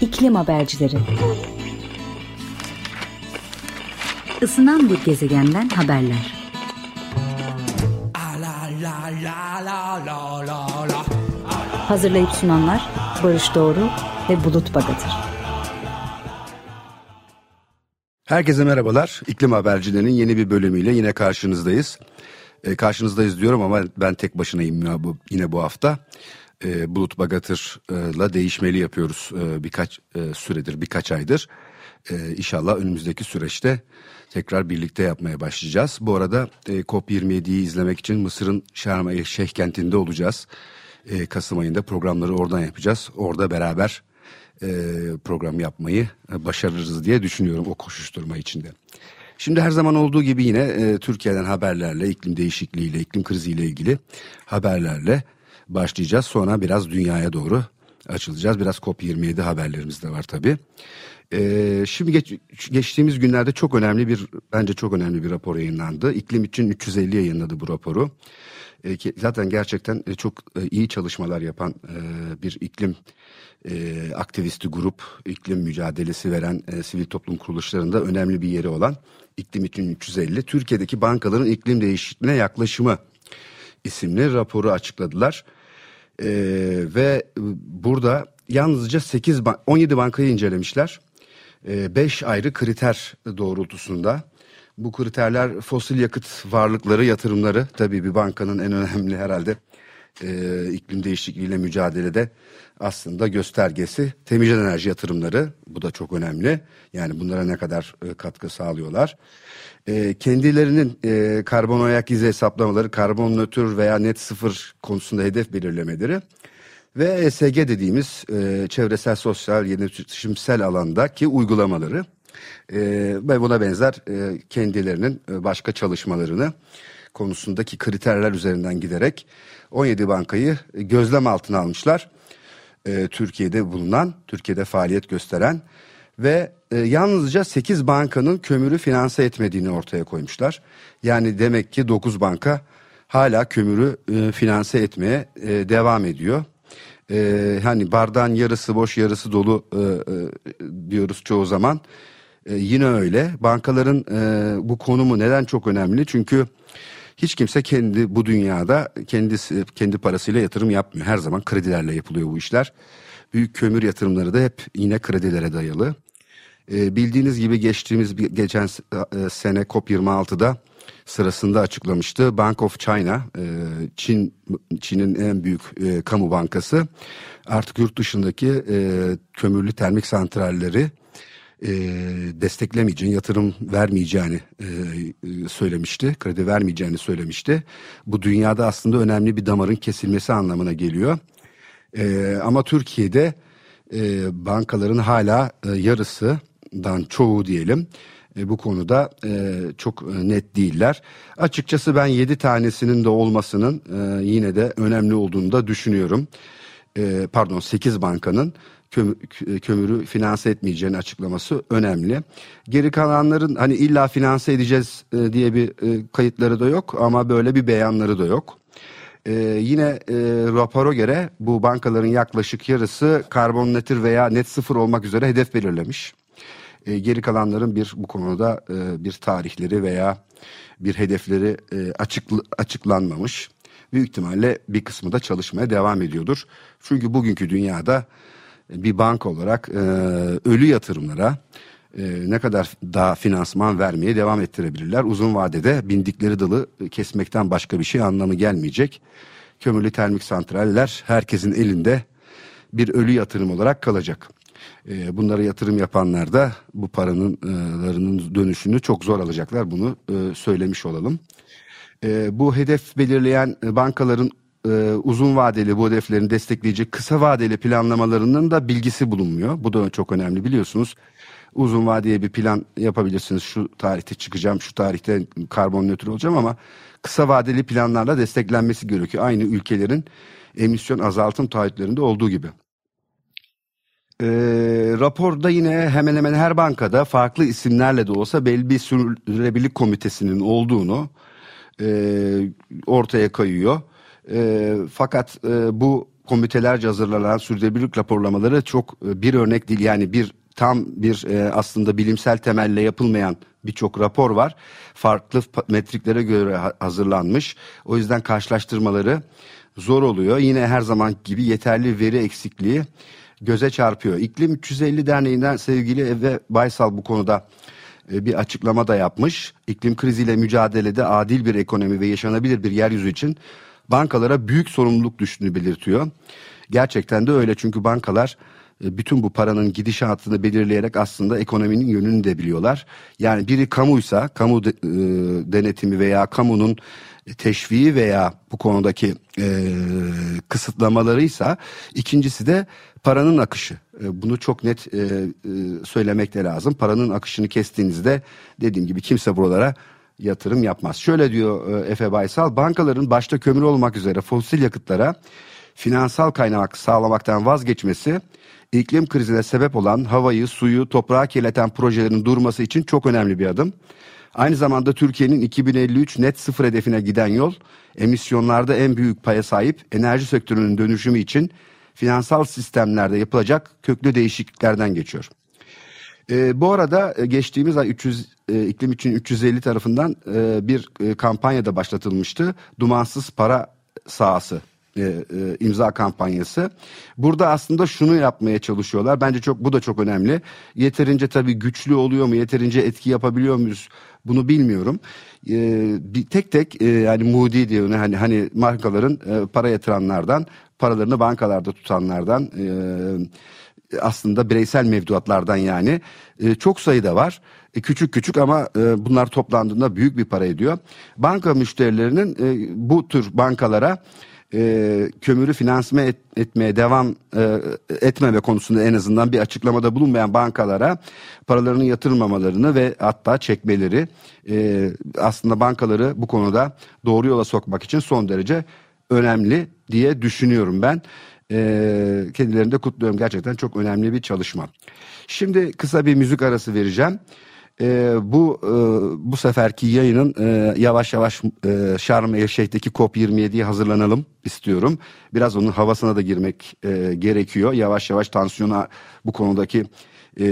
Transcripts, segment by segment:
İklim Habercileri Isınan bir gezegenden haberler. Hazırlayıp sunanlar Barış Doğru ve Bulut Bagatır. Herkese merhabalar. İklim Habercilerinin yeni bir bölümüyle yine karşınızdayız. E, karşınızdayız diyorum ama ben tek başınayım ya bu, yine bu hafta. E, Bulut Bagatır'la değişmeli yapıyoruz e, birkaç e, süredir, birkaç aydır. E, inşallah önümüzdeki süreçte tekrar birlikte yapmaya başlayacağız. Bu arada e, COP27'yi izlemek için Mısır'ın Şarm El Şeyh kentinde olacağız. E, Kasım ayında programları oradan yapacağız. Orada beraber e, program yapmayı e, başarırız diye düşünüyorum o koşuşturma içinde. Şimdi her zaman olduğu gibi yine e, Türkiye'den haberlerle, iklim değişikliğiyle, iklim kriziyle ilgili haberlerle başlayacağız. Sonra biraz dünyaya doğru açılacağız. Biraz COP27 haberlerimiz de var tabii. Ee, şimdi geç, geçtiğimiz günlerde çok önemli bir, bence çok önemli bir rapor yayınlandı. İklim için 350 yayınladı bu raporu. Ee, zaten gerçekten e, çok e, iyi çalışmalar yapan e, bir iklim e, aktivisti grup, iklim mücadelesi veren e, sivil toplum kuruluşlarında önemli bir yeri olan İklim için 350, Türkiye'deki bankaların iklim değişikliğine yaklaşımı isimli raporu açıkladılar. E, ve burada yalnızca 8 17 bankayı incelemişler. 5 e, ayrı kriter doğrultusunda. Bu kriterler fosil yakıt varlıkları, yatırımları tabii bir bankanın en önemli herhalde e, iklim değişikliğiyle mücadelede aslında göstergesi. Temiz enerji yatırımları bu da çok önemli. Yani bunlara ne kadar e, katkı sağlıyorlar. E, kendilerinin e, karbon ayak izi hesaplamaları karbon nötr veya net sıfır konusunda hedef belirlemeleri ve ESG dediğimiz e, çevresel sosyal iletişimsel alandaki uygulamaları. E, ve buna benzer e, kendilerinin e, başka çalışmalarını konusundaki kriterler üzerinden giderek 17 bankayı gözlem altına almışlar. E, Türkiye'de bulunan, Türkiye'de faaliyet gösteren ve e, yalnızca 8 bankanın kömürü finanse etmediğini ortaya koymuşlar. Yani demek ki 9 banka hala kömürü e, finanse etmeye e, devam ediyor. E, hani bardağın yarısı boş yarısı dolu e, e, diyoruz çoğu zaman. E, yine öyle. Bankaların e, bu konumu neden çok önemli? Çünkü hiç kimse kendi bu dünyada kendisi kendi parasıyla yatırım yapmıyor. Her zaman kredilerle yapılıyor bu işler. Büyük kömür yatırımları da hep yine kredilere dayalı. E, bildiğiniz gibi geçtiğimiz geçen e, sene COP26'da sırasında açıklamıştı. Bank of China, e, Çin Çin'in en büyük e, kamu bankası artık yurt dışındaki e, kömürlü termik santralleri e, desteklemeyeceğini, yatırım vermeyeceğini e, söylemişti. Kredi vermeyeceğini söylemişti. Bu dünyada aslında önemli bir damarın kesilmesi anlamına geliyor. E, ama Türkiye'de e, bankaların hala e, yarısından çoğu diyelim e, bu konuda e, çok net değiller. Açıkçası ben yedi tanesinin de olmasının e, yine de önemli olduğunu da düşünüyorum. E, pardon sekiz bankanın kömürü finanse etmeyeceğini açıklaması önemli. Geri kalanların hani illa finanse edeceğiz e, diye bir e, kayıtları da yok ama böyle bir beyanları da yok. Ee, yine e, rapora göre bu bankaların yaklaşık yarısı karbon netir veya net sıfır olmak üzere hedef belirlemiş. E, geri kalanların bir bu konuda e, bir tarihleri veya bir hedefleri e, açık, açıklanmamış. Büyük ihtimalle bir kısmı da çalışmaya devam ediyordur. Çünkü bugünkü dünyada bir banka olarak e, ölü yatırımlara e, ne kadar daha finansman vermeye devam ettirebilirler. Uzun vadede bindikleri dalı kesmekten başka bir şey anlamı gelmeyecek. Kömürlü termik santraller herkesin elinde bir ölü yatırım olarak kalacak. E, bunlara yatırım yapanlar da bu paranın e, dönüşünü çok zor alacaklar. Bunu e, söylemiş olalım. E, bu hedef belirleyen bankaların e, uzun vadeli bu hedeflerini destekleyecek kısa vadeli planlamalarının da bilgisi bulunmuyor. Bu da çok önemli biliyorsunuz. Uzun vadeye bir plan yapabilirsiniz. Şu tarihte çıkacağım, şu tarihte karbon nötr olacağım ama kısa vadeli planlarla desteklenmesi gerekiyor. Aynı ülkelerin emisyon azaltım taahhütlerinde olduğu gibi. E, raporda yine hemen hemen her bankada farklı isimlerle de olsa belli bir sürdürülebilirlik komitesinin olduğunu e, ortaya koyuyor. E, fakat e, bu komitelerce hazırlanan sürdürülebilirlik raporlamaları çok e, bir örnek değil. Yani bir tam bir e, aslında bilimsel temelle yapılmayan birçok rapor var. Farklı metriklere göre hazırlanmış. O yüzden karşılaştırmaları zor oluyor. Yine her zaman gibi yeterli veri eksikliği göze çarpıyor. İklim 350 Derneği'nden sevgili Eve Baysal bu konuda e, bir açıklama da yapmış. İklim kriziyle mücadelede adil bir ekonomi ve yaşanabilir bir yeryüzü için bankalara büyük sorumluluk düştüğünü belirtiyor. Gerçekten de öyle çünkü bankalar e, bütün bu paranın gidişatını belirleyerek aslında ekonominin yönünü de biliyorlar. Yani biri kamuysa, kamu e, denetimi veya kamunun teşviği veya bu konudaki e, kısıtlamalarıysa ikincisi de paranın akışı. Bunu çok net e, söylemek de lazım. Paranın akışını kestiğinizde dediğim gibi kimse buralara yatırım yapmaz. Şöyle diyor e, Efe Baysal, bankaların başta kömür olmak üzere fosil yakıtlara finansal kaynak sağlamaktan vazgeçmesi iklim krizine sebep olan havayı, suyu, toprağı kirleten projelerin durması için çok önemli bir adım. Aynı zamanda Türkiye'nin 2053 net sıfır hedefine giden yol emisyonlarda en büyük paya sahip enerji sektörünün dönüşümü için finansal sistemlerde yapılacak köklü değişikliklerden geçiyor. E, bu arada e, geçtiğimiz ay 300 e, iklim için 350 tarafından e, bir e, kampanya da başlatılmıştı. Dumansız para sahası e, e, imza kampanyası. Burada aslında şunu yapmaya çalışıyorlar. Bence çok bu da çok önemli. Yeterince tabii güçlü oluyor mu? Yeterince etki yapabiliyor muyuz? Bunu bilmiyorum. E, bir tek tek e, yani Moody diyor hani hani markaların e, para yatıranlardan, paralarını bankalarda tutanlardan e, aslında bireysel mevduatlardan yani e, çok sayıda var. E, küçük küçük ama e, bunlar toplandığında büyük bir para ediyor. Banka müşterilerinin e, bu tür bankalara e, kömürü finansme et, etmeye devam e, etmeme konusunda en azından bir açıklamada bulunmayan bankalara paralarını yatırmamalarını ve hatta çekmeleri e, aslında bankaları bu konuda doğru yola sokmak için son derece önemli diye düşünüyorum ben. E, kendilerini de kutluyorum gerçekten çok önemli bir çalışma. Şimdi kısa bir müzik arası vereceğim e, bu e, bu seferki yayının e, yavaş yavaş e, Şarm El Şeyh'teki COP27'ye hazırlanalım istiyorum. Biraz onun havasına da girmek e, gerekiyor. Yavaş yavaş tansiyona bu konudaki e,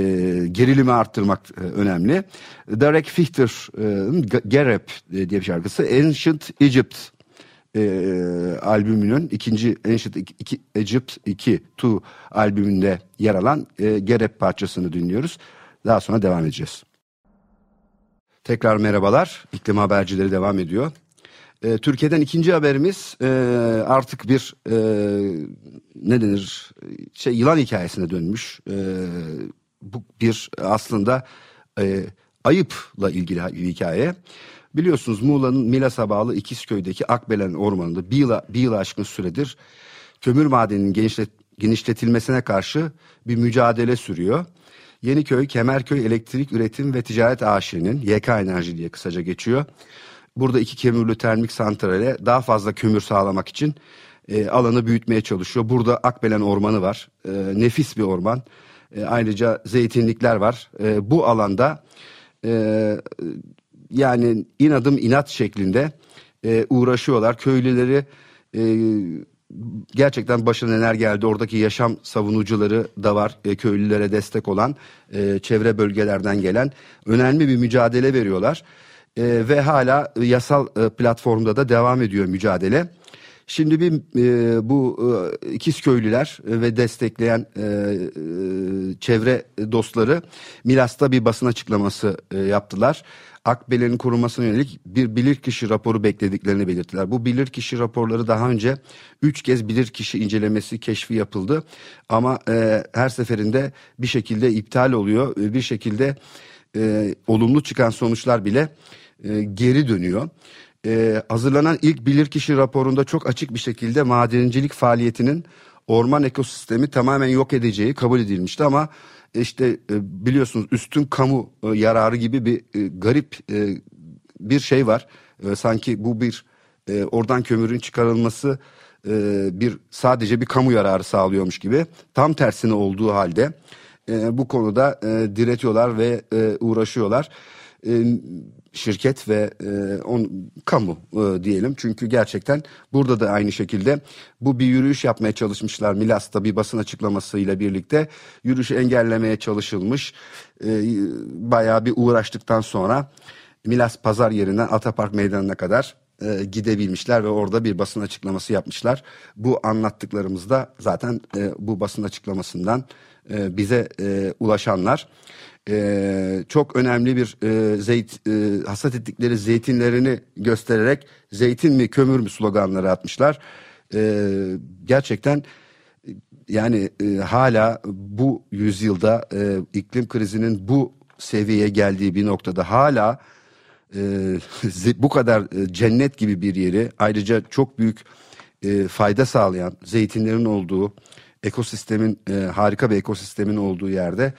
gerilimi arttırmak e, önemli. Derek Fichter'ın e, Gerep diye bir şarkısı Ancient Egypt e, albümünün ikinci Ancient iki, Egypt 2 2 albümünde yer alan e, Gerep parçasını dinliyoruz. Daha sonra devam edeceğiz. Tekrar merhabalar. İklim habercileri devam ediyor. E, Türkiye'den ikinci haberimiz e, artık bir e, ne denir şey yılan hikayesine dönmüş. E, bu bir aslında e, ayıpla ilgili bir hikaye. Biliyorsunuz Muğla'nın Milas'a bağlı İkizköy'deki Akbelen Ormanı'nda bir yıla, bir yıla aşkın süredir kömür madeninin genişlet, genişletilmesine karşı bir mücadele sürüyor. Yeniköy Kemerköy Elektrik Üretim ve Ticaret AŞ'nin YK Enerji diye kısaca geçiyor. Burada iki kömürlü termik santrale daha fazla kömür sağlamak için e, alanı büyütmeye çalışıyor. Burada Akbelen Ormanı var. E, nefis bir orman. E, ayrıca zeytinlikler var. E, bu alanda e, yani inadım inat şeklinde e, uğraşıyorlar. Köylüleri e, gerçekten başına neler geldi. Oradaki yaşam savunucuları da var. E, köylülere destek olan e, çevre bölgelerden gelen önemli bir mücadele veriyorlar. E, ve hala yasal e, platformda da devam ediyor mücadele. Şimdi bir e, bu e, ikiz köylüler ve destekleyen e, e, çevre dostları Milas'ta bir basın açıklaması e, yaptılar. Akbelen'in korunmasına yönelik bir bilirkişi raporu beklediklerini belirttiler. Bu bilirkişi raporları daha önce üç kez bilirkişi incelemesi keşfi yapıldı. Ama e, her seferinde bir şekilde iptal oluyor. Bir şekilde e, olumlu çıkan sonuçlar bile e, geri dönüyor. Ee, hazırlanan ilk bilirkişi raporunda çok açık bir şekilde madencilik faaliyetinin orman ekosistemi tamamen yok edeceği kabul edilmişti ama işte e, biliyorsunuz üstün kamu e, yararı gibi bir e, garip bir şey var. Sanki bu bir oradan kömürün çıkarılması bir sadece bir kamu yararı sağlıyormuş gibi. Tam tersine olduğu halde bu konuda diretiyorlar ve uğraşıyorlar. e, şirket ve e, on, kamu e, diyelim. Çünkü gerçekten burada da aynı şekilde bu bir yürüyüş yapmaya çalışmışlar. Milas'ta bir basın açıklamasıyla birlikte yürüyüşü engellemeye çalışılmış. E, bayağı bir uğraştıktan sonra Milas pazar yerinden Atapark Meydanı'na kadar e, gidebilmişler ve orada bir basın açıklaması yapmışlar. Bu anlattıklarımızda zaten e, bu basın açıklamasından e, bize e, ulaşanlar e, çok önemli bir e, zeyt e, hasat ettikleri zeytinlerini göstererek zeytin mi kömür mü sloganları atmışlar. E, gerçekten yani e, hala bu yüzyılda e, iklim krizinin bu seviyeye geldiği bir noktada hala e, bu kadar e, cennet gibi bir yeri ayrıca çok büyük e, fayda sağlayan zeytinlerin olduğu ekosistemin e, harika bir ekosistemin olduğu yerde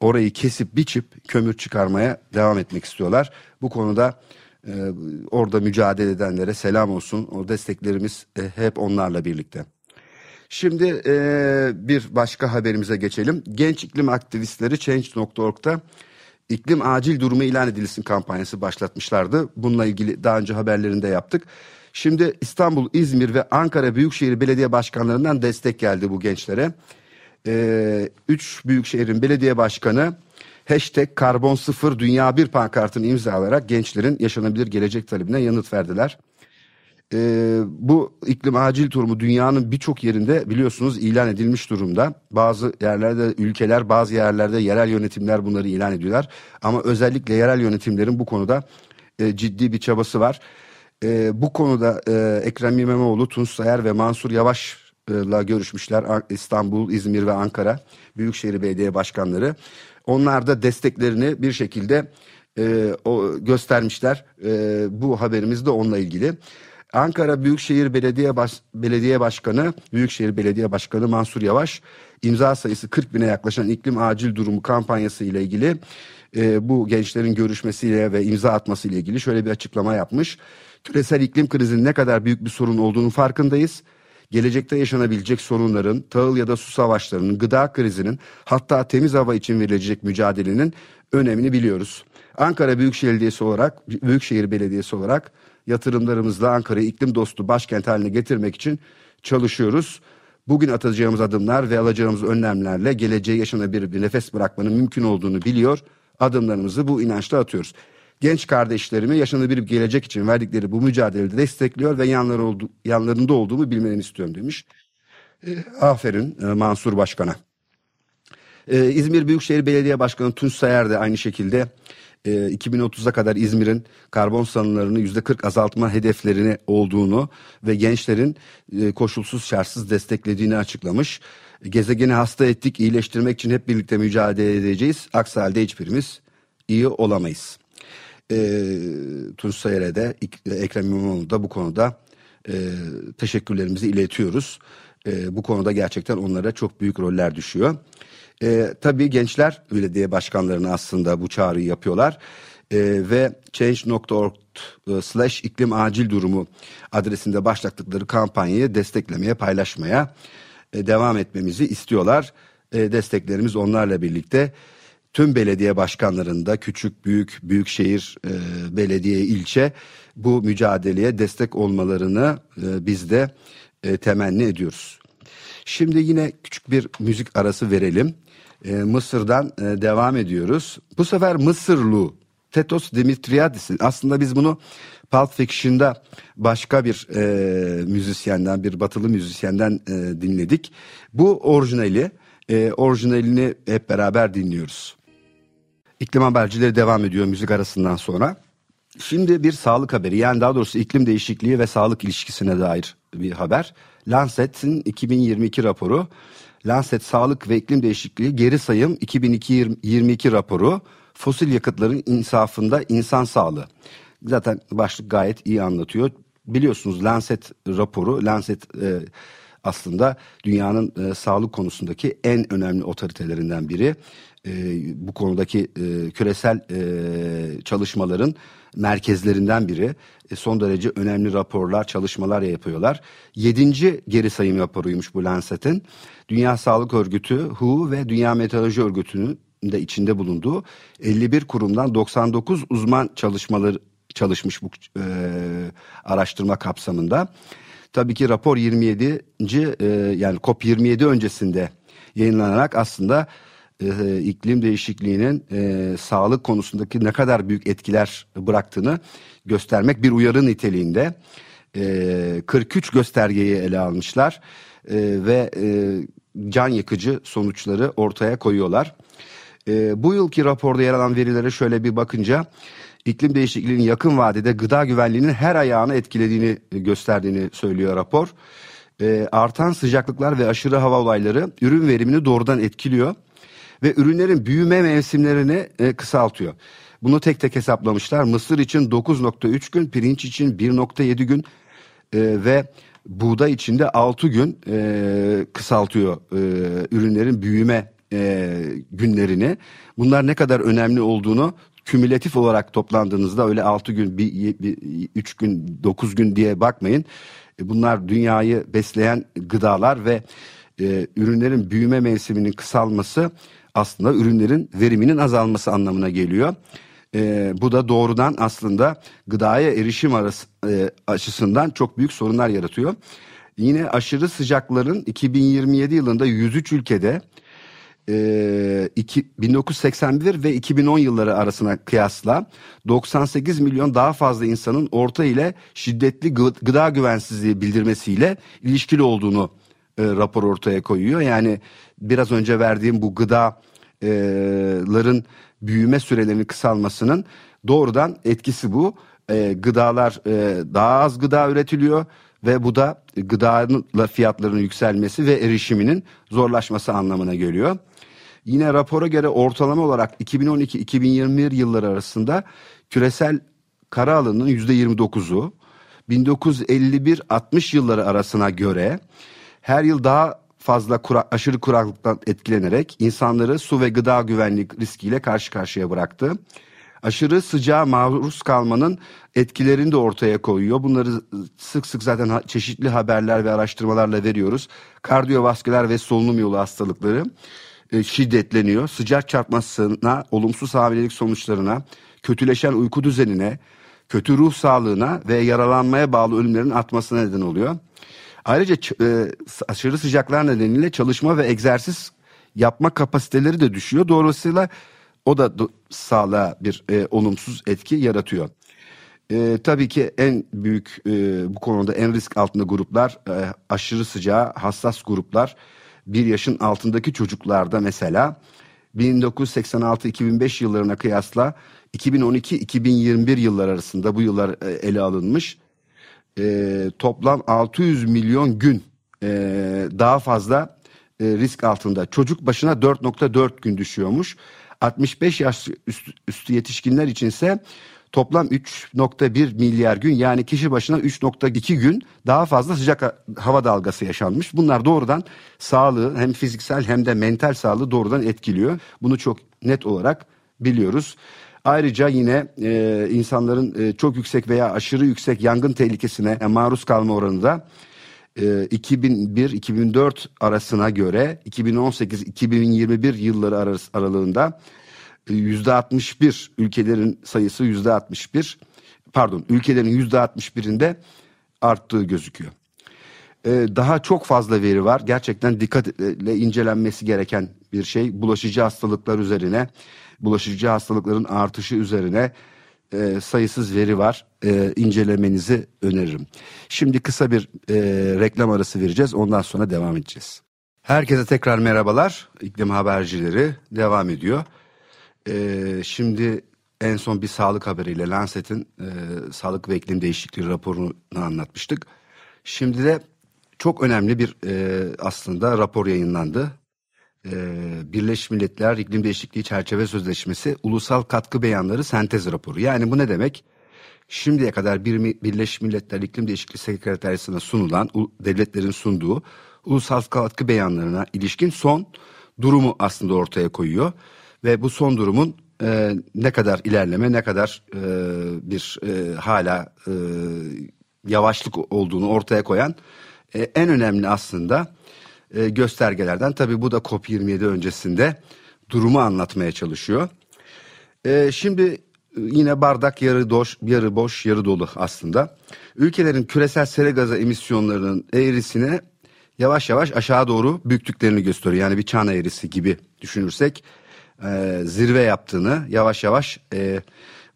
orayı kesip biçip kömür çıkarmaya devam etmek istiyorlar. Bu konuda e, orada mücadele edenlere selam olsun. O desteklerimiz e, hep onlarla birlikte. Şimdi e, bir başka haberimize geçelim. Genç iklim aktivistleri Change.org'da iklim acil durumu ilan edilsin kampanyası başlatmışlardı. Bununla ilgili daha önce haberlerinde yaptık. Şimdi İstanbul, İzmir ve Ankara Büyükşehir Belediye Başkanlarından destek geldi bu gençlere. Ee, üç büyükşehirin belediye başkanı hashtag karbon sıfır dünya bir pankartını imzalayarak gençlerin yaşanabilir gelecek talebine yanıt verdiler. Ee, bu iklim acil durumu dünyanın birçok yerinde biliyorsunuz ilan edilmiş durumda. Bazı yerlerde ülkeler bazı yerlerde yerel yönetimler bunları ilan ediyorlar. Ama özellikle yerel yönetimlerin bu konuda e, ciddi bir çabası var. E, bu konuda e, Ekrem İmamoğlu, Tunç Sayer ve Mansur Yavaş'la görüşmüşler. İstanbul, İzmir ve Ankara Büyükşehir Belediye Başkanları. Onlar da desteklerini bir şekilde e, o göstermişler. E, bu haberimiz de onunla ilgili. Ankara Büyükşehir Belediye Baş, Belediye Başkanı, Büyükşehir Belediye Başkanı Mansur Yavaş imza sayısı 40 bine yaklaşan iklim acil durumu kampanyası ile ilgili e, bu gençlerin görüşmesiyle ve imza atması ile ilgili şöyle bir açıklama yapmış. Küresel iklim krizinin ne kadar büyük bir sorun olduğunu farkındayız. Gelecekte yaşanabilecek sorunların, tahıl ya da su savaşlarının, gıda krizinin hatta temiz hava için verilecek mücadelenin önemini biliyoruz. Ankara Büyükşehir Belediyesi olarak, Büyükşehir Belediyesi olarak yatırımlarımızla Ankara'yı iklim dostu başkent haline getirmek için çalışıyoruz. Bugün atacağımız adımlar ve alacağımız önlemlerle geleceğe yaşanabilir bir nefes bırakmanın mümkün olduğunu biliyor. Adımlarımızı bu inançla atıyoruz. Genç kardeşlerimi yaşanabilir bir gelecek için verdikleri bu mücadelede destekliyor ve yanları oldu, yanlarında olduğumu bilmeni istiyorum demiş. E, aferin e, Mansur Başkan'a. E, İzmir Büyükşehir Belediye Başkanı Tunç Sayer de aynı şekilde 2030'a e, kadar İzmir'in karbon salınlarını %40 azaltma hedeflerini olduğunu ve gençlerin e, koşulsuz şartsız desteklediğini açıklamış. Gezegeni hasta ettik, iyileştirmek için hep birlikte mücadele edeceğiz. Aksi halde hiçbirimiz iyi olamayız. E, Tunç Sayer'e Ekrem İmamoğlu da bu konuda e, teşekkürlerimizi iletiyoruz. E, bu konuda gerçekten onlara çok büyük roller düşüyor. E, tabii gençler belediye başkanlarına aslında bu çağrıyı yapıyorlar. E, ve change.org slash iklim acil durumu adresinde başlattıkları kampanyayı desteklemeye, paylaşmaya e, devam etmemizi istiyorlar. E, desteklerimiz onlarla birlikte tüm belediye başkanlarında küçük, büyük, büyükşehir, e, belediye, ilçe bu mücadeleye destek olmalarını e, biz de e, temenni ediyoruz. Şimdi yine küçük bir müzik arası verelim e, Mısır'dan e, devam ediyoruz. Bu sefer Mısırlı Tetos Dimitriadis'in aslında biz bunu Pulp Fiction'da başka bir e, müzisyenden, bir batılı müzisyenden e, dinledik. Bu orijinali, e, orijinalini hep beraber dinliyoruz. İklim habercileri devam ediyor müzik arasından sonra. Şimdi bir sağlık haberi yani daha doğrusu iklim değişikliği ve sağlık ilişkisine dair bir haber. Lancet'in 2022 raporu Lancet Sağlık ve İklim Değişikliği Geri Sayım 2022 raporu fosil yakıtların insafında insan sağlığı. Zaten başlık gayet iyi anlatıyor. Biliyorsunuz Lancet raporu, Lancet e, aslında dünyanın e, sağlık konusundaki en önemli otoritelerinden biri. E, bu konudaki e, küresel e, çalışmaların merkezlerinden biri. E, son derece önemli raporlar, çalışmalar yapıyorlar. Yedinci geri sayım raporuymuş bu Lancet'in. Dünya Sağlık Örgütü, WHO ve Dünya Meteoroloji Örgütü'nün de içinde bulunduğu 51 kurumdan 99 uzman çalışmaları çalışmış bu e, araştırma kapsamında. Tabii ki rapor 27. E, yani COP 27 öncesinde yayınlanarak aslında e, iklim değişikliğinin e, sağlık konusundaki ne kadar büyük etkiler bıraktığını göstermek bir uyarı niteliğinde. E, 43 göstergeyi ele almışlar e, ve e, can yakıcı sonuçları ortaya koyuyorlar. E, bu yılki raporda yer alan verilere şöyle bir bakınca iklim değişikliğinin yakın vadede gıda güvenliğinin her ayağını etkilediğini gösterdiğini söylüyor rapor. E, artan sıcaklıklar ve aşırı hava olayları ürün verimini doğrudan etkiliyor ve ürünlerin büyüme mevsimlerini e, kısaltıyor. Bunu tek tek hesaplamışlar. Mısır için 9.3 gün, pirinç için 1.7 gün e, ve buğday için de 6 gün e, kısaltıyor e, ürünlerin büyüme e, günlerini. Bunlar ne kadar önemli olduğunu kümülatif olarak toplandığınızda öyle 6 gün, bir, bir, 3 gün, 9 gün diye bakmayın. E, bunlar dünyayı besleyen gıdalar ve e, ürünlerin büyüme mevsiminin kısalması aslında ürünlerin veriminin azalması anlamına geliyor. E, bu da doğrudan aslında gıdaya erişim arası, e, açısından çok büyük sorunlar yaratıyor. Yine aşırı sıcakların 2027 yılında 103 ülkede e, iki, 1981 ve 2010 yılları arasına kıyasla 98 milyon daha fazla insanın orta ile şiddetli gıda güvensizliği bildirmesiyle ilişkili olduğunu e, rapor ortaya koyuyor. Yani biraz önce verdiğim bu gıdaların büyüme sürelerinin kısalmasının doğrudan etkisi bu. E, gıdalar e, daha az gıda üretiliyor ve bu da gıdanın fiyatlarının yükselmesi ve erişiminin zorlaşması anlamına geliyor. Yine rapora göre ortalama olarak 2012-2021 yılları arasında küresel kara alanının %29'u 1951-60 yılları arasına göre her yıl daha fazla kura, aşırı kuraklıktan etkilenerek insanları su ve gıda güvenlik riskiyle karşı karşıya bıraktı. Aşırı sıcağa maruz kalmanın etkilerini de ortaya koyuyor. Bunları sık sık zaten çeşitli haberler ve araştırmalarla veriyoruz. Kardiyovasküler ve solunum yolu hastalıkları e, şiddetleniyor. Sıcak çarpmasına, olumsuz hamilelik sonuçlarına, kötüleşen uyku düzenine, kötü ruh sağlığına ve yaralanmaya bağlı ölümlerin artmasına neden oluyor. Ayrıca e, aşırı sıcaklar nedeniyle çalışma ve egzersiz yapma kapasiteleri de düşüyor. Dolayısıyla o da do- sağlığa bir e, olumsuz etki yaratıyor. E, tabii ki en büyük e, bu konuda en risk altında gruplar e, aşırı sıcağa hassas gruplar. Bir yaşın altındaki çocuklarda mesela 1986-2005 yıllarına kıyasla 2012-2021 yıllar arasında bu yıllar e, ele alınmış e, toplam 600 milyon gün e, daha fazla e, risk altında. Çocuk başına 4.4 gün düşüyormuş. 65 yaş üstü, üstü yetişkinler içinse toplam 3.1 milyar gün yani kişi başına 3.2 gün daha fazla sıcak hava dalgası yaşanmış. Bunlar doğrudan sağlığı hem fiziksel hem de mental sağlığı doğrudan etkiliyor. Bunu çok net olarak biliyoruz. Ayrıca yine e, insanların e, çok yüksek veya aşırı yüksek yangın tehlikesine maruz kalma oranı da e, 2001-2004 arasına göre 2018-2021 yılları aralığında yüzde 61 ülkelerin sayısı yüzde 61 pardon ülkelerin yüzde 61'inde arttığı gözüküyor. Daha çok fazla veri var. Gerçekten dikkatle incelenmesi gereken bir şey. Bulaşıcı hastalıklar üzerine bulaşıcı hastalıkların artışı üzerine e, sayısız veri var. E, incelemenizi öneririm. Şimdi kısa bir e, reklam arası vereceğiz. Ondan sonra devam edeceğiz. Herkese tekrar merhabalar. İklim habercileri devam ediyor. E, şimdi en son bir sağlık haberiyle Lancet'in e, sağlık ve iklim değişikliği raporunu anlatmıştık. Şimdi de çok önemli bir e, aslında rapor yayınlandı. Ee, Birleşmiş Milletler İklim Değişikliği Çerçeve Sözleşmesi Ulusal Katkı Beyanları Sentez Raporu. Yani bu ne demek? Şimdiye kadar bir Birleşmiş Milletler İklim Değişikliği Sekreteryası'na sunulan devletlerin sunduğu ulusal katkı beyanlarına ilişkin son durumu aslında ortaya koyuyor. Ve bu son durumun e, ne kadar ilerleme ne kadar e, bir e, hala e, yavaşlık olduğunu ortaya koyan e, en önemli aslında e, göstergelerden. Tabii bu da COP27 öncesinde durumu anlatmaya çalışıyor. E, şimdi yine bardak yarı boş, yarı boş, yarı dolu aslında. Ülkelerin küresel sera gazı emisyonlarının eğrisine yavaş yavaş aşağı doğru büyüklüklerini gösteriyor. Yani bir çan eğrisi gibi düşünürsek e, zirve yaptığını yavaş yavaş e,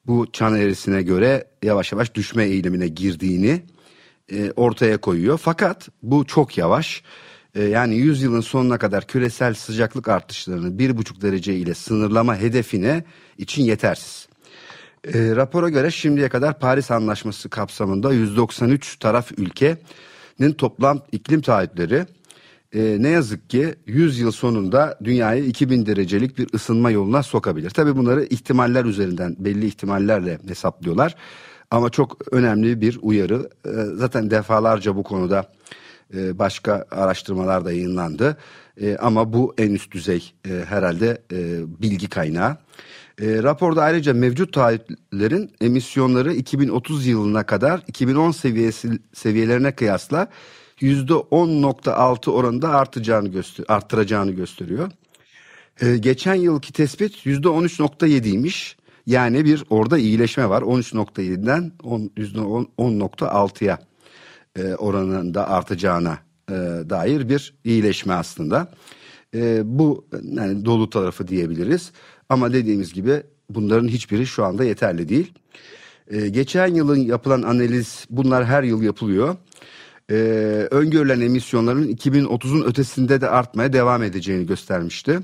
bu çan eğrisine göre yavaş yavaş düşme eğilimine girdiğini e, ortaya koyuyor. Fakat bu çok yavaş. E, yani 100 yılın sonuna kadar küresel sıcaklık artışlarını 1,5 derece ile sınırlama hedefine için yetersiz. E, rapora göre şimdiye kadar Paris Anlaşması kapsamında 193 taraf ülkenin toplam iklim taahhütleri e, ne yazık ki 100 yıl sonunda dünyayı 2000 derecelik bir ısınma yoluna sokabilir. Tabi bunları ihtimaller üzerinden belli ihtimallerle hesaplıyorlar. Ama çok önemli bir uyarı. E, zaten defalarca bu konuda e, başka araştırmalar da yayınlandı. E, ama bu en üst düzey e, herhalde e, bilgi kaynağı. E, raporda ayrıca mevcut taahhütlerin emisyonları 2030 yılına kadar 2010 seviyesi seviyelerine kıyasla %10.6 oranında artacağını göster arttıracağını gösteriyor. Ee, geçen yılki tespit %13.7'ymiş. Yani bir orada iyileşme var. 13.7'den %10.6'ya e, oranında artacağına e, dair bir iyileşme aslında. E, bu yani dolu tarafı diyebiliriz. Ama dediğimiz gibi bunların hiçbiri şu anda yeterli değil. E, geçen yılın yapılan analiz bunlar her yıl yapılıyor e, öngörülen emisyonların 2030'un ötesinde de artmaya devam edeceğini göstermişti.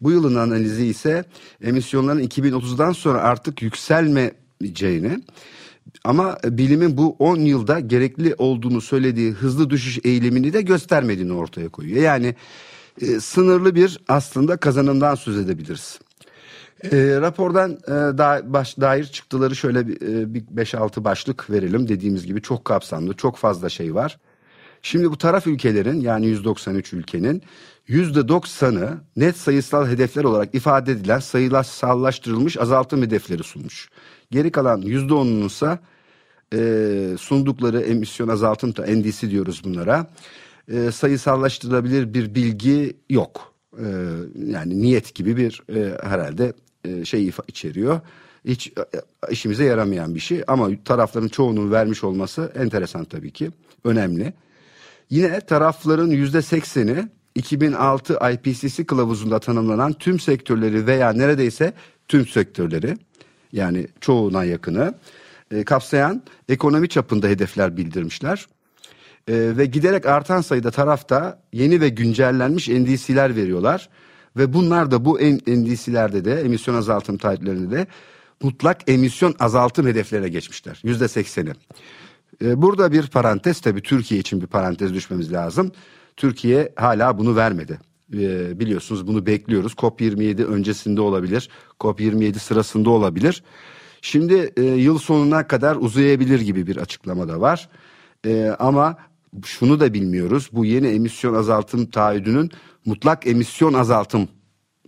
Bu yılın analizi ise emisyonların 2030'dan sonra artık yükselmeyeceğini ama bilimin bu 10 yılda gerekli olduğunu söylediği hızlı düşüş eğilimini de göstermediğini ortaya koyuyor. Yani e, sınırlı bir aslında kazanımdan söz edebiliriz. E, rapordan e, da, baş, dair çıktıları şöyle bir, e, bir 5-6 başlık verelim. Dediğimiz gibi çok kapsamlı, çok fazla şey var. Şimdi bu taraf ülkelerin yani 193 ülkenin %90'ı net sayısal hedefler olarak ifade edilen sayısallaştırılmış azaltım hedefleri sunmuş. Geri kalan %10'unun ise e, sundukları emisyon azaltım NDC diyoruz bunlara. E, sayısallaştırılabilir bir bilgi yok. E, yani niyet gibi bir e, herhalde e, şey içeriyor. Hiç e, işimize yaramayan bir şey ama tarafların çoğunun vermiş olması enteresan tabii ki. Önemli. Yine tarafların yüzde sekseni 2006 IPCC kılavuzunda tanımlanan tüm sektörleri veya neredeyse tüm sektörleri yani çoğuna yakını e, kapsayan ekonomi çapında hedefler bildirmişler. E, ve giderek artan sayıda tarafta yeni ve güncellenmiş NDC'ler veriyorlar. Ve bunlar da bu NDC'lerde de emisyon azaltım taahhütlerinde de mutlak emisyon azaltım hedeflerine geçmişler. Yüzde sekseni. Ee, burada bir parantez tabi Türkiye için bir parantez düşmemiz lazım. Türkiye hala bunu vermedi. Ee, biliyorsunuz bunu bekliyoruz. COP27 öncesinde olabilir. COP27 sırasında olabilir. Şimdi e, yıl sonuna kadar uzayabilir gibi bir açıklama da var. E, ama şunu da bilmiyoruz. Bu yeni emisyon azaltım taahhüdünün mutlak emisyon azaltım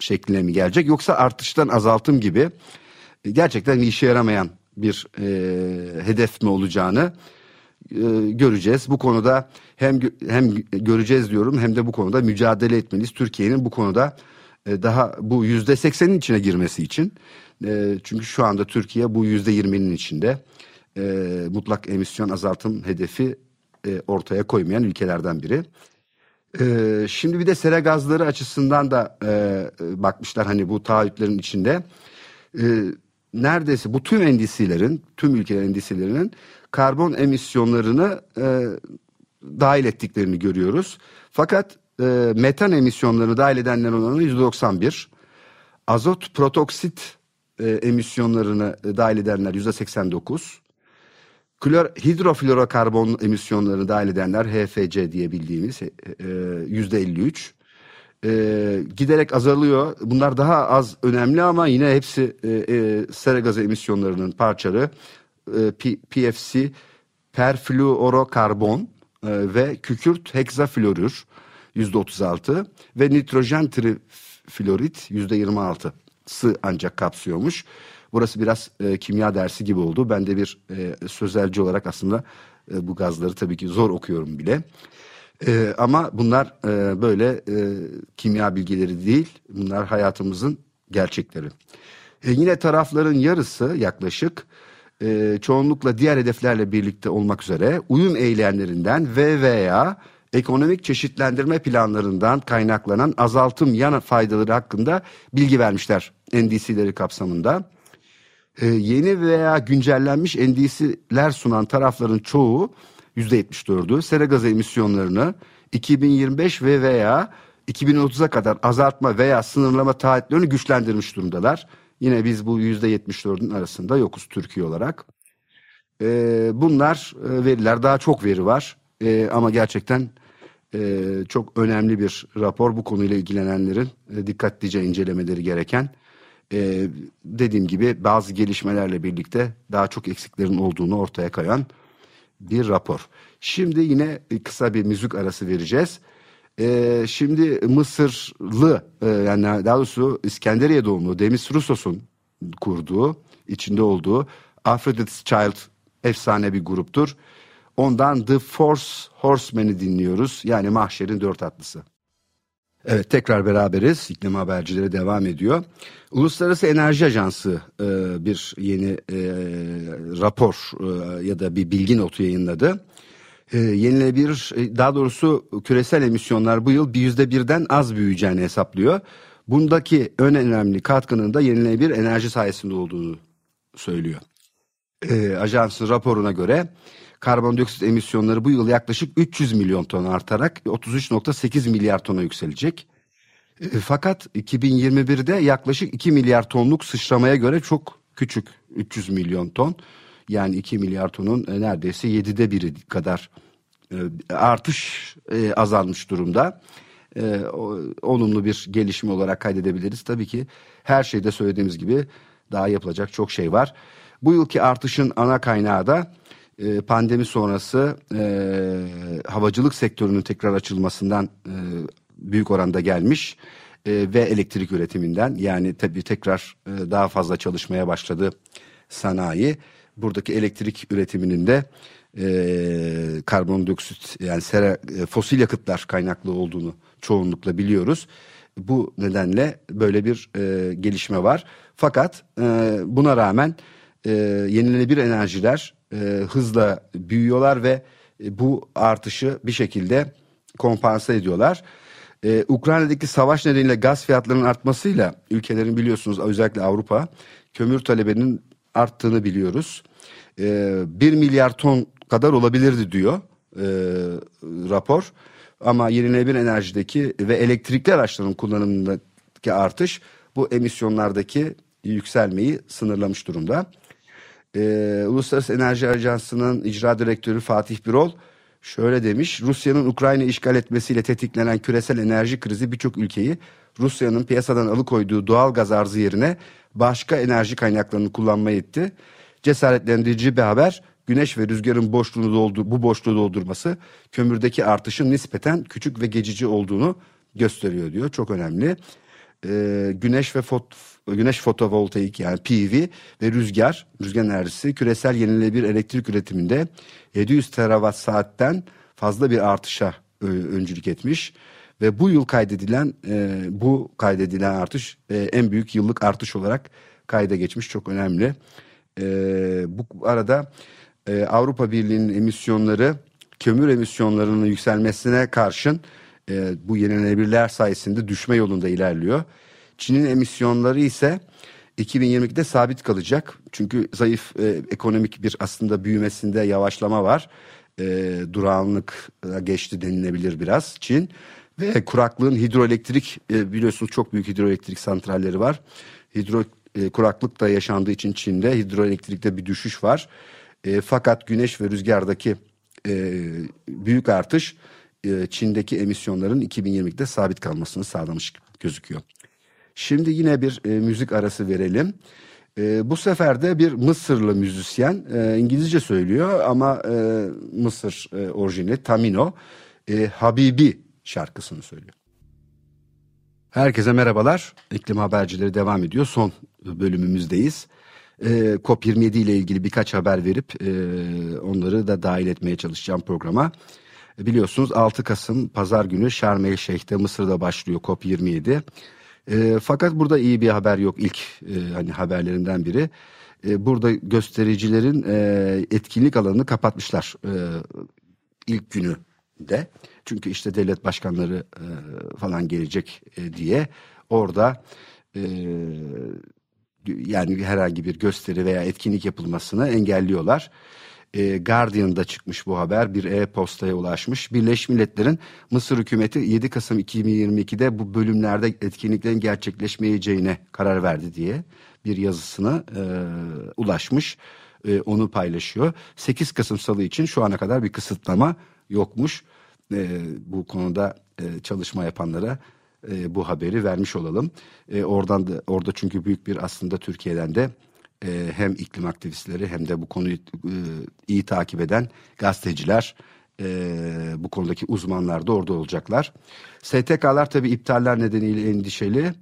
şekline mi gelecek yoksa artıştan azaltım gibi e, gerçekten işe yaramayan bir e, hedef mi olacağını e, göreceğiz. Bu konuda hem hem göreceğiz diyorum hem de bu konuda mücadele etmeliyiz. Türkiye'nin bu konuda e, daha bu yüzde seksenin içine girmesi için. E, çünkü şu anda Türkiye bu yüzde yirminin içinde mutlak emisyon azaltım hedefi ortaya koymayan ülkelerden biri. şimdi bir de sera gazları açısından da bakmışlar hani bu taahhütlerin içinde. neredeyse bu tüm endisilerin, tüm ülkelerin endisilerinin karbon emisyonlarını e, dahil ettiklerini görüyoruz. Fakat e, metan emisyonlarını dahil edenlerin oranı %91. Azot protoksit e, emisyonlarını e, dahil edenler %89. Klor, hidroflorokarbon emisyonlarını dahil edenler HFC diye bildiğimiz e, %53. E, giderek azalıyor. Bunlar daha az önemli ama yine hepsi e, e, sera gazı emisyonlarının parçaları e, PFC perfluorokarbon e, ve kükürt heksaflorür %36 ve nitrojen triflorit %26'sı ancak kapsıyormuş. Burası biraz e, kimya dersi gibi oldu. Ben de bir e, sözelci olarak aslında e, bu gazları tabii ki zor okuyorum bile. E, ama bunlar e, böyle e, kimya bilgileri değil. Bunlar hayatımızın gerçekleri. E, yine tarafların yarısı yaklaşık e, çoğunlukla diğer hedeflerle birlikte olmak üzere uyum eylemlerinden ve veya ekonomik çeşitlendirme planlarından kaynaklanan azaltım yan faydaları hakkında bilgi vermişler NDC'leri kapsamında. Ee, yeni veya güncellenmiş NDC'ler sunan tarafların çoğu %74'ü sera gazı emisyonlarını 2025 ve veya 2030'a kadar azaltma veya sınırlama taahhütlerini güçlendirmiş durumdalar. Yine biz bu %74'ün arasında yokuz Türkiye olarak. Ee, bunlar e, veriler daha çok veri var ee, ama gerçekten e, çok önemli bir rapor bu konuyla ilgilenenlerin e, dikkatlice incelemeleri gereken. E, dediğim gibi bazı gelişmelerle birlikte daha çok eksiklerin olduğunu ortaya koyan bir rapor. Şimdi yine kısa bir müzik arası vereceğiz. E, şimdi Mısırlı e, yani daha doğrusu İskenderiye doğumlu Demis Rousseau'sun kurduğu, içinde olduğu Aphrodite's Child efsane bir gruptur. Ondan The Force Horsemen'i dinliyoruz. Yani mahşerin dört atlısı. Evet tekrar beraberiz. İklim habercileri devam ediyor. Uluslararası Enerji Ajansı e, bir yeni e, rapor e, ya da bir bilgi notu yayınladı. E, yenilebilir e, daha doğrusu küresel emisyonlar bu yıl bir yüzde birden az büyüyeceğini hesaplıyor. Bundaki ön önemli katkının da yenilenebilir enerji sayesinde olduğunu söylüyor. E, ajansın raporuna göre karbondioksit emisyonları bu yıl yaklaşık 300 milyon ton artarak 33.8 milyar tona yükselecek. E, fakat 2021'de yaklaşık 2 milyar tonluk sıçramaya göre çok küçük 300 milyon ton. Yani 2 milyar tonun e, neredeyse 7'de biri kadar e, artış azalmış durumda. Olumlu bir gelişme olarak kaydedebiliriz. Tabii ki her şeyde söylediğimiz gibi daha yapılacak çok şey var. Bu yılki artışın ana kaynağı da e, pandemi sonrası e, havacılık sektörünün tekrar açılmasından e, büyük oranda gelmiş e, ve elektrik üretiminden yani tabii tekrar e, daha fazla çalışmaya başladı sanayi. Buradaki elektrik üretiminin de e, karbondioksit yani sera, e, fosil yakıtlar kaynaklı olduğunu çoğunlukla biliyoruz. Bu nedenle böyle bir e, gelişme var. Fakat e, buna rağmen e, yenilenebilir enerjiler e, hızla büyüyorlar ve e, bu artışı bir şekilde kompanse ediyorlar. Ee, Ukrayna'daki savaş nedeniyle gaz fiyatlarının artmasıyla ülkelerin biliyorsunuz özellikle Avrupa kömür talebinin arttığını biliyoruz. Ee, 1 milyar ton kadar olabilirdi diyor e, rapor. Ama yenilenebilir enerjideki ve elektrikli araçların kullanımındaki artış bu emisyonlardaki yükselmeyi sınırlamış durumda. Ee, Uluslararası Enerji Ajansı'nın icra direktörü Fatih Birol şöyle demiş. Rusya'nın Ukrayna işgal etmesiyle tetiklenen küresel enerji krizi birçok ülkeyi Rusya'nın piyasadan alıkoyduğu doğal gaz arzı yerine başka enerji kaynaklarını kullanmaya itti. Cesaretlendirici bir haber güneş ve rüzgarın boşluğunu doldu, bu boşluğu doldurması kömürdeki artışın nispeten küçük ve geçici olduğunu gösteriyor diyor. Çok önemli. Ee, güneş ve fot güneş fotovoltaik yani PV ve rüzgar, rüzgar enerjisi küresel yenilenebilir elektrik üretiminde 700 terawatt saatten fazla bir artışa öncülük etmiş ve bu yıl kaydedilen e, bu kaydedilen artış e, en büyük yıllık artış olarak kayda geçmiş çok önemli. E, bu arada e, Avrupa Birliği'nin emisyonları kömür emisyonlarının yükselmesine karşın e, bu yenilenebilirler sayesinde düşme yolunda ilerliyor. Çin'in emisyonları ise 2022'de sabit kalacak. Çünkü zayıf e, ekonomik bir aslında büyümesinde yavaşlama var. E, durağanlık geçti denilebilir biraz Çin. Ve kuraklığın hidroelektrik e, biliyorsunuz çok büyük hidroelektrik santralleri var. Hidro e, kuraklık da yaşandığı için Çin'de hidroelektrikte bir düşüş var. E, fakat güneş ve rüzgardaki e, büyük artış Çin'deki emisyonların 2020'de sabit kalmasını sağlamış gözüküyor. Şimdi yine bir müzik arası verelim. E, bu sefer de bir Mısırlı müzisyen e, İngilizce söylüyor ama e, Mısır e, orijinli Tamino e, Habibi şarkısını söylüyor. Herkese merhabalar. İklim habercileri devam ediyor. Son bölümümüzdeyiz. E, COP27 ile ilgili birkaç haber verip e, onları da dahil etmeye çalışacağım programa. Biliyorsunuz 6 Kasım pazar günü Şarm El Şeyh'te Mısır'da başlıyor COP27. E, fakat burada iyi bir haber yok ilk e, hani haberlerinden biri. E, burada göstericilerin e, etkinlik alanını kapatmışlar e, ilk günü de. Çünkü işte devlet başkanları e, falan gelecek e, diye orada e, yani herhangi bir gösteri veya etkinlik yapılmasını engelliyorlar. E, Guardian'da çıkmış bu haber bir e-postaya ulaşmış. Birleşmiş Milletler'in Mısır hükümeti 7 Kasım 2022'de bu bölümlerde etkinliklerin gerçekleşmeyeceğine karar verdi diye bir yazısına e, ulaşmış. E, onu paylaşıyor. 8 Kasım Salı için şu ana kadar bir kısıtlama yokmuş. E, bu konuda e, çalışma yapanlara e, bu haberi vermiş olalım. E, oradan da orada çünkü büyük bir aslında Türkiye'den de e, hem iklim aktivistleri hem de bu konuyu e, iyi takip eden gazeteciler e, bu konudaki uzmanlar da orada olacaklar. STK'lar tabii iptaller nedeniyle endişeli.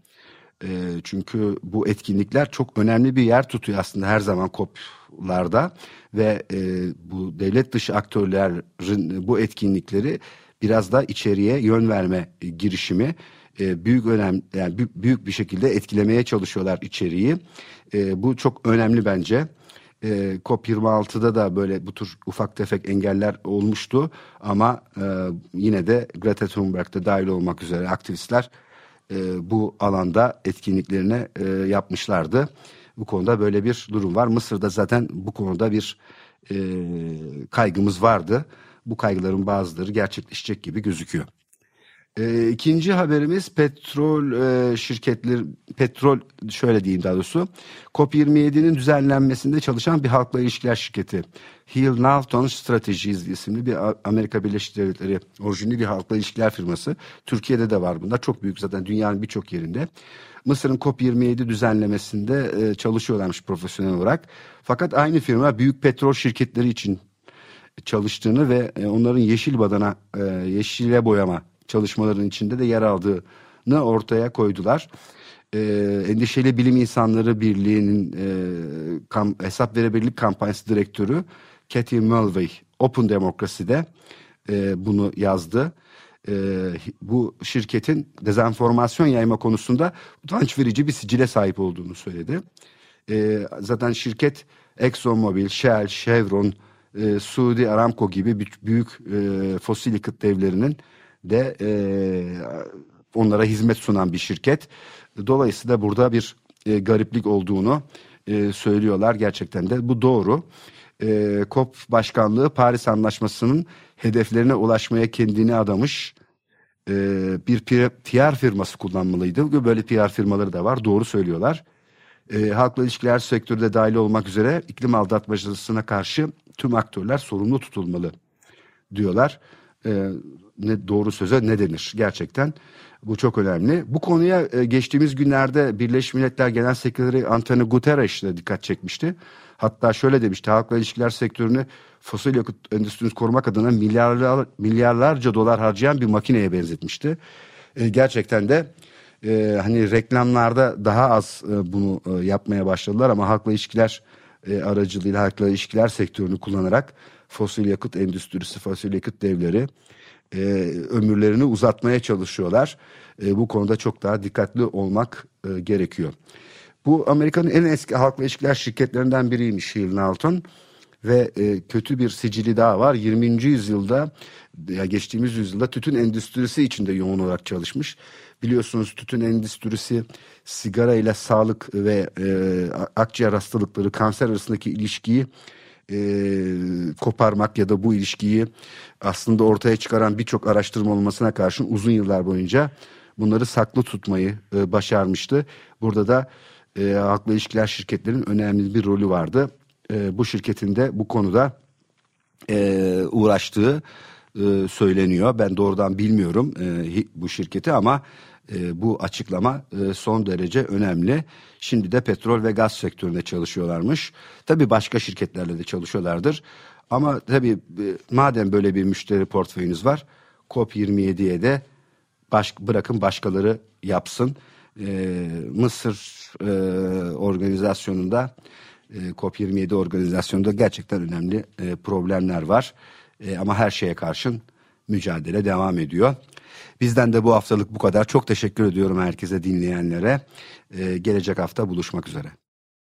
E, çünkü bu etkinlikler çok önemli bir yer tutuyor aslında her zaman COP'larda ve e, bu devlet dışı aktörlerin bu etkinlikleri biraz da içeriye yön verme girişimi e, büyük önem yani büyük bir şekilde etkilemeye çalışıyorlar içeriği. E, bu çok önemli bence. E, COP26'da da böyle bu tür ufak tefek engeller olmuştu ama e, yine de Greta Thunberg'de dahil olmak üzere aktivistler e, bu alanda etkinliklerine e, yapmışlardı. Bu konuda böyle bir durum var. Mısır'da zaten bu konuda bir e, kaygımız vardı. Bu kaygıların bazıları gerçekleşecek gibi gözüküyor. E, ikinci haberimiz petrol e, şirketleri, petrol şöyle diyeyim daha doğrusu. COP27'nin düzenlenmesinde çalışan bir halkla ilişkiler şirketi. Hill Norton Strategies isimli bir Amerika Birleşik Devletleri orijinli bir halkla ilişkiler firması. Türkiye'de de var bunlar. Çok büyük zaten dünyanın birçok yerinde. Mısır'ın COP27 düzenlemesinde e, çalışıyorlarmış profesyonel olarak. Fakat aynı firma büyük petrol şirketleri için çalıştığını ve e, onların yeşil badana, e, yeşile boyama çalışmaların içinde de yer aldığını ortaya koydular. E, Endişeli Bilim İnsanları Birliği'nin e, kam, hesap verebilirlik kampanyası direktörü Cathy Mulvey Open Democracy'de e, bunu yazdı. E, bu şirketin dezenformasyon yayma konusunda utanç verici bir sicile sahip olduğunu söyledi. E, zaten şirket ExxonMobil, Shell, Chevron, e, Suudi Aramco gibi büyük e, fosil yakıt devlerinin de e, onlara hizmet sunan bir şirket. Dolayısıyla burada bir e, gariplik olduğunu e, söylüyorlar. Gerçekten de bu doğru. E, COP başkanlığı Paris Anlaşması'nın hedeflerine ulaşmaya kendini adamış e, bir PR firması kullanmalıydı. Böyle PR firmaları da var. Doğru söylüyorlar. E, halkla ilişkiler sektörü de dahil olmak üzere iklim aldatmacılığına karşı tüm aktörler sorumlu tutulmalı diyorlar. E, ne doğru söze ne denir gerçekten. Bu çok önemli. Bu konuya e, geçtiğimiz günlerde Birleşmiş Milletler Genel Sekreteri Antonio Guterres de dikkat çekmişti. Hatta şöyle demişti halkla ilişkiler sektörünü fosil yakıt endüstrisini korumak adına milyarlar, milyarlarca dolar harcayan bir makineye benzetmişti. E, gerçekten de e, hani reklamlarda daha az e, bunu e, yapmaya başladılar ama halkla ilişkiler e, aracılığıyla halkla ilişkiler sektörünü kullanarak fosil yakıt endüstrisi, fosil yakıt devleri e, ömürlerini uzatmaya çalışıyorlar. E, bu konuda çok daha dikkatli olmak e, gerekiyor. Bu Amerika'nın en eski halkla ilişkiler şirketlerinden biriymiş Hill Norton ve e, kötü bir sicili daha var. 20. yüzyılda ya geçtiğimiz yüzyılda tütün endüstrisi içinde yoğun olarak çalışmış. Biliyorsunuz tütün endüstrisi sigara ile sağlık ve e, akciğer hastalıkları, kanser arasındaki ilişkiyi e, koparmak ya da bu ilişkiyi aslında ortaya çıkaran birçok araştırma olmasına karşın uzun yıllar boyunca bunları saklı tutmayı e, başarmıştı. Burada da e, halkla ilişkiler şirketlerinin önemli bir rolü vardı. E, bu şirketin de bu konuda e, uğraştığı e, söyleniyor. Ben doğrudan bilmiyorum e, bu şirketi ama e, bu açıklama e, son derece önemli. Şimdi de petrol ve gaz sektöründe çalışıyorlarmış. Tabii başka şirketlerle de çalışıyorlardır. Ama tabii e, madem böyle bir müşteri portföyünüz var COP27'ye de baş, bırakın başkaları yapsın. E, Mısır e, organizasyonunda e, COP27 organizasyonunda gerçekten önemli e, problemler var. E, ama her şeye karşın mücadele devam ediyor. Bizden de bu haftalık bu kadar. Çok teşekkür ediyorum herkese dinleyenlere. Ee, gelecek hafta buluşmak üzere.